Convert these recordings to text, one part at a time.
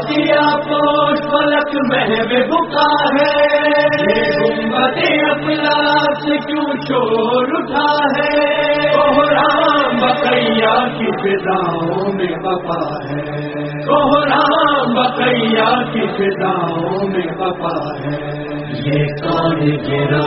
کیا پوش پلک محب بکا ہے گنبد اپنا کیوں چور اٹھا ہے کوہرام بکیا کی فضاؤں میں بپا ہے کوہرام بکیا کی فضاؤں میں بپا ہے یہ کون گرا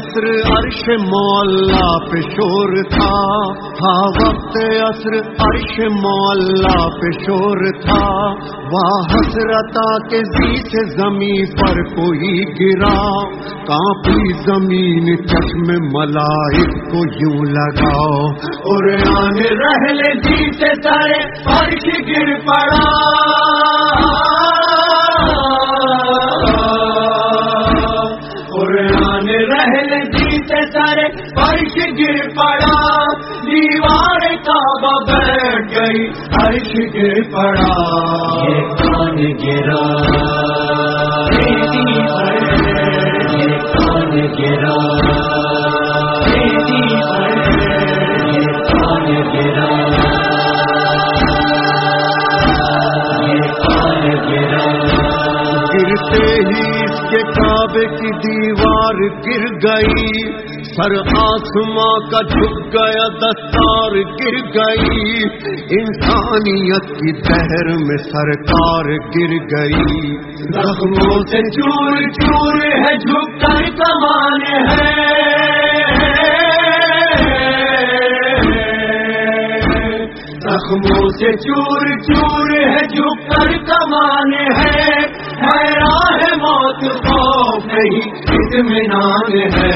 عصر عرش مولا پہ شور تھا تھا وقت عصر عرش مولا پہ شور تھا۔ وہ حسرتا کے بیچ زمین پر کوئی گرا کافی زمین چشم ملائک کو یوں لگاؤ۔ اور آنے رہلے جی سارے عرش گر پڑا۔ فرش گر پڑا دیوار کا بیٹھ گئی فرش گر پڑا۔ کون گرا۔ کون گرا۔ کون گرا۔ گرتے ہی اس کے کعبے کی دیوار گر گئی، سر آسماں کا جھک گیا، دستار گر گئی۔ انسانیت کی تہر میں سرکار گر گئی۔ زخموں سے چور چور ہے، جھک کر کمان ہے۔ زخموں سے چور چور ہے، جھک کر کمان ہے راہ خوف نہیں اطمینان ہے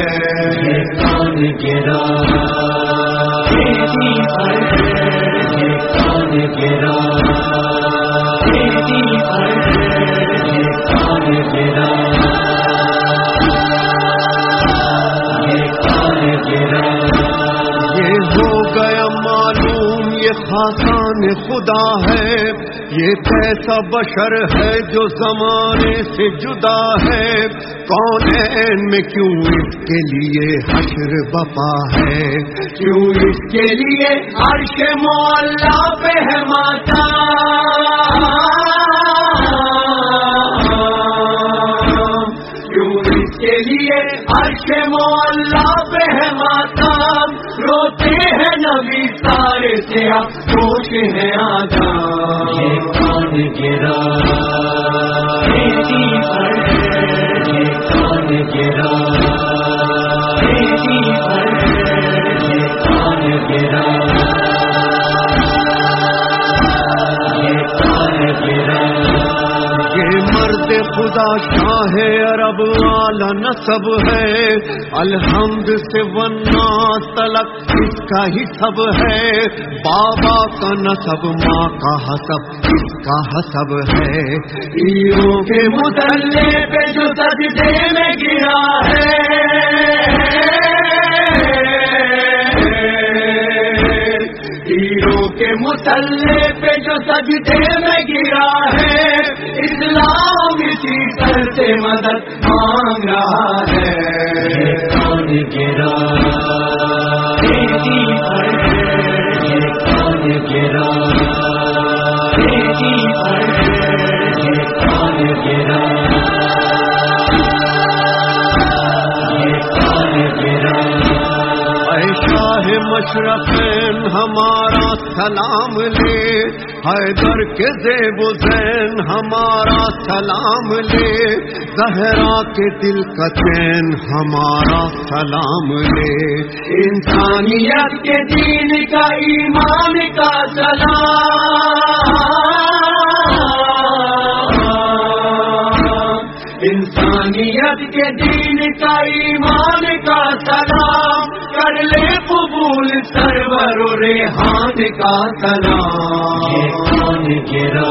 کون گرا کون گرا کون گرا یہ ہو گیا معلوم، یہ خاصان خدا ہے، یہ کیسا بشر ہے جو زمانے سے جدا ہے۔ کون میں کیوں اس کے لیے حشر بپا ہے؟ کیوں اس کے لیے عرش مولا پہ ہے ماتا؟ کے لیے عرش مولا پہ ہے ماتا روتے ہیں نبی سارے سے خوش ہے آجا کون گرا؟ کون گرا؟ شاہ عرب والا نصب ہے۔ الحمد سے ورنہ تلک اس کا ہی سب ہے۔ بابا کا نصب، ماں کا حسب، اس کا حسب ہے۔ ہیروں کے مسلے پہ جو سجدے میں گرا ہے۔ ہیروں کے مسلے جو سجدے میں گرا ہے اسلام اسی سر سے مدد مانگ رہا ہے۔ کون گرا کون گرا کون گرا مشرقین ہمارا سلام لے، حیدر کے زیب زین ہمارا سلام لے، زہرا کے دل کا چین ہمارا سلام لے۔ انسانیت کے دین کا، ایمان کا سلام۔ انسانیت کے دین کا، ایمان سرور ریحان کا سلام گرا